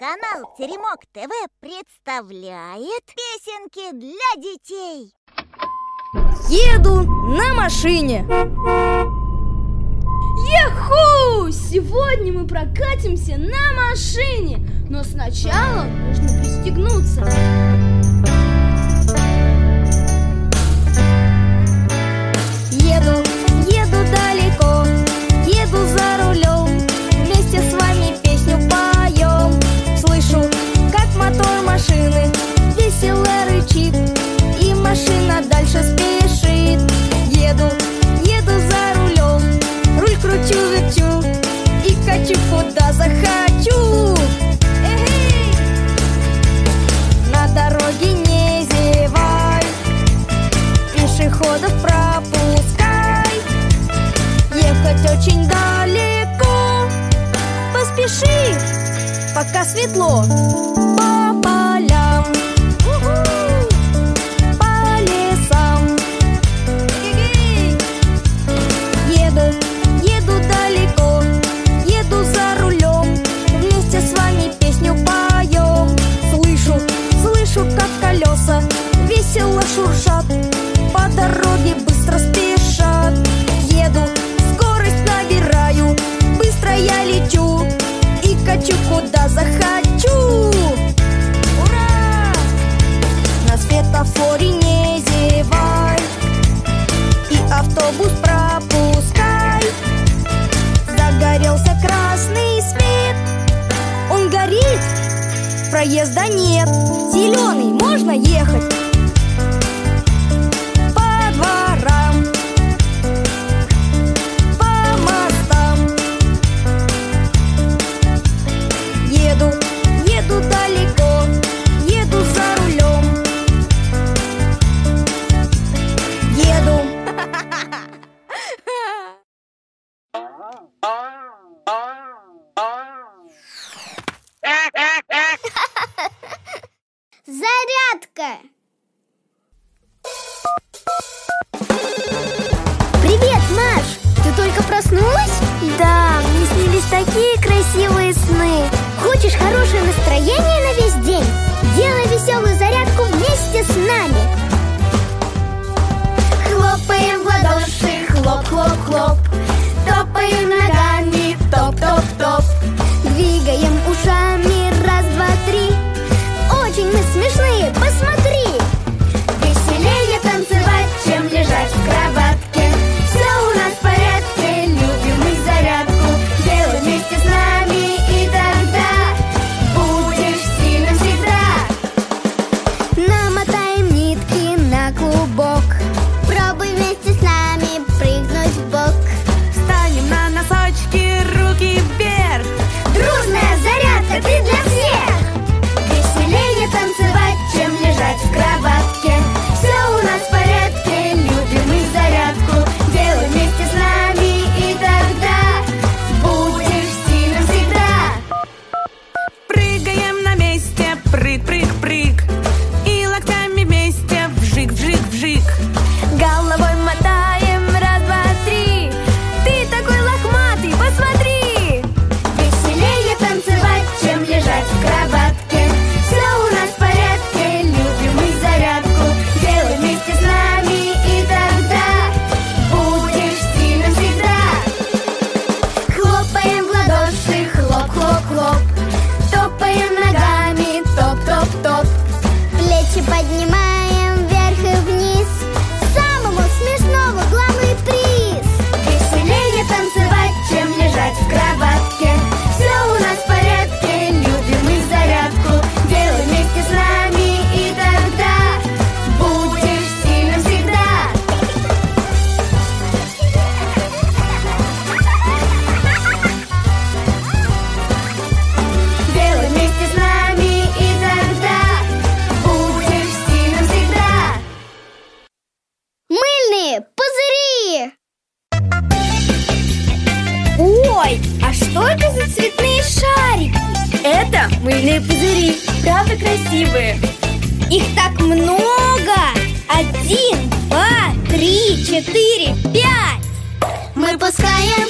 Канал Теремок ТВ представляет песенки для детей. Еду на машине. Еху! Сегодня мы прокатимся на машине, но сначала нужно пристегнуться. світло. проезда нет. Зеленый, можно ехать? такие красивые сны. Хочешь хорошее настроение на весь день? Делай веселую зарядку вместе с нами. Хлопаем в ладоши, хлоп-хлоп-хлоп Топаем ногами, топ-топ-топ Двигаем ушами, раз, два, три. Очень мы смешные. pretty Что это за цветные шарики? Это мыльные пузыри, правда красивые? Их так много! Один, два, три, четыре, пять! Мы пускаем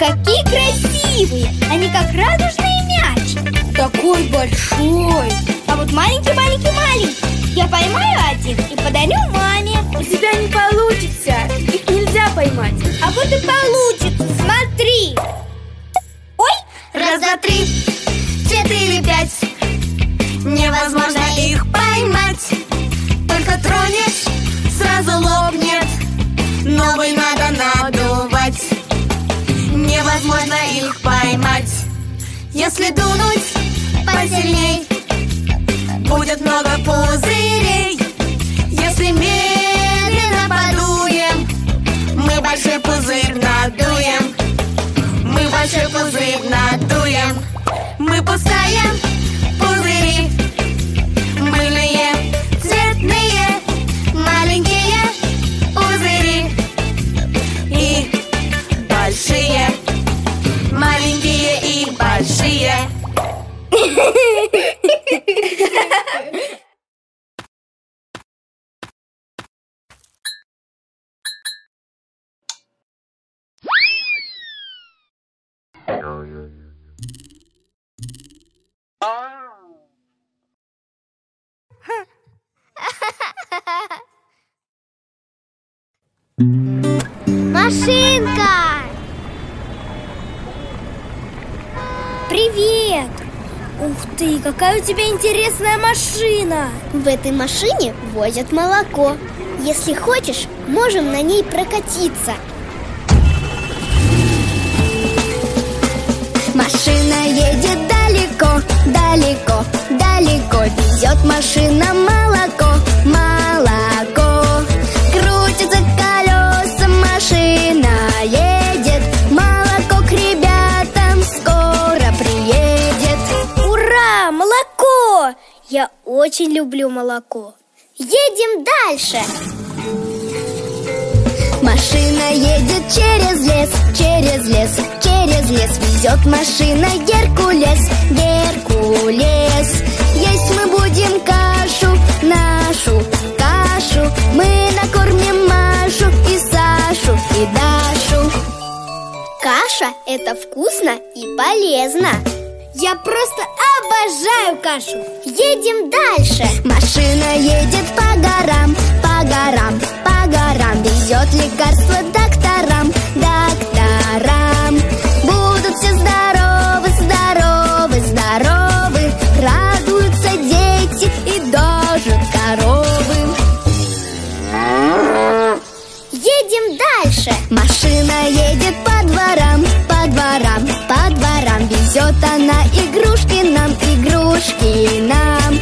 Какие красивые! Они как радужный мяч! Такой большой! А вот маленький-маленький-маленький Я поймаю один и подарю маме. У тебя не получится, их нельзя поймать Если дунуть посильней Будет много пузырей. Если медленно подуем Мы большой пузырь надуем. Мы большой пузырь надуем Машинка! привет! Ух ты, какая у тебя интересная машина! В этой машине возят молоко. Если хочешь, можем на ней прокатиться. Машина едет далеко, далеко, далеко. Везет машина молоко, молоко. Крутится колеса, машина едет. Молоко к ребятам скоро приедет. Ура, молоко! Я очень люблю молоко. Едем дальше. Машина едет через лес, через лес, через лес. Везет машина Геркулес, Геркулес. Есть мы будем кашу, нашу кашу. Мы накормим Машу и Сашу и Дашу. Каша – это вкусно и полезно. Я просто обожаю кашу. Едем дальше. Машина едет по горам, по горам, по Везет лекарства докторам, докторам. Будут все здоровы, здоровы, здоровы. Радуются дети и даже коровы. Едем дальше. Машина едет по дворам, по дворам, по дворам. Везет она игрушки нам, игрушки нам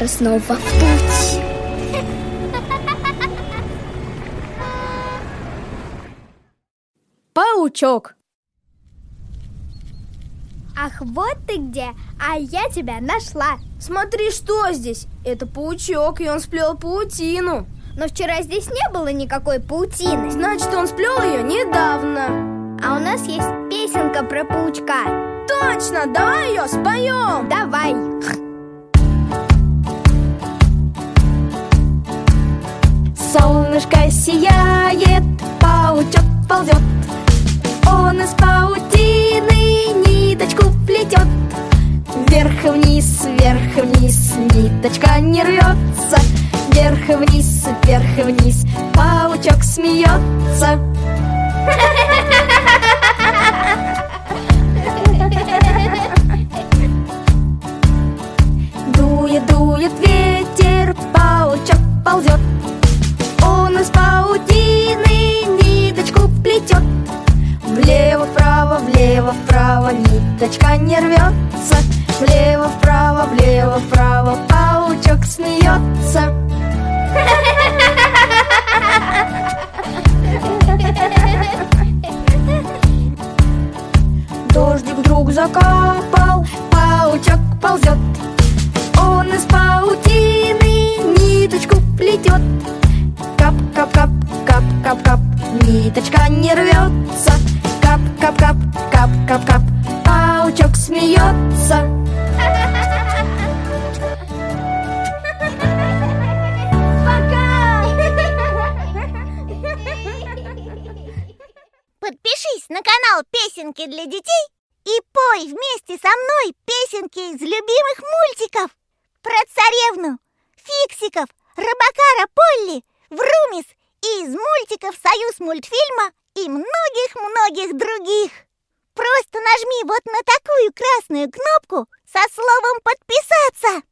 завтра снова в путь Паучок. Ах, вот ты где, а я тебя нашла. Смотри, что здесь. Это паучок, и он сплел паутину. Но вчера здесь не было никакой паутины. Значит, он сплел ее недавно. А у нас есть песенка про паучка. Точно, давай ее споем Давай Солнышко сияет, паучок ползет Он из паутины ниточку плетет Вверх и вниз, вверх и вниз, ниточка не рвется Вверх и вниз, вверх и вниз, паучок смеется ниточка не рвется. Кап-кап-кап, кап-кап-кап, паучок смеется. Подпишись на канал Песенки для детей и пой вместе со мной песенки из любимых мультиков про царевну, фиксиков, рыбакара Полли, Врумис из мультиков Союз мультфильма и многих-многих других. Просто нажми вот на такую красную кнопку со словом «Подписаться».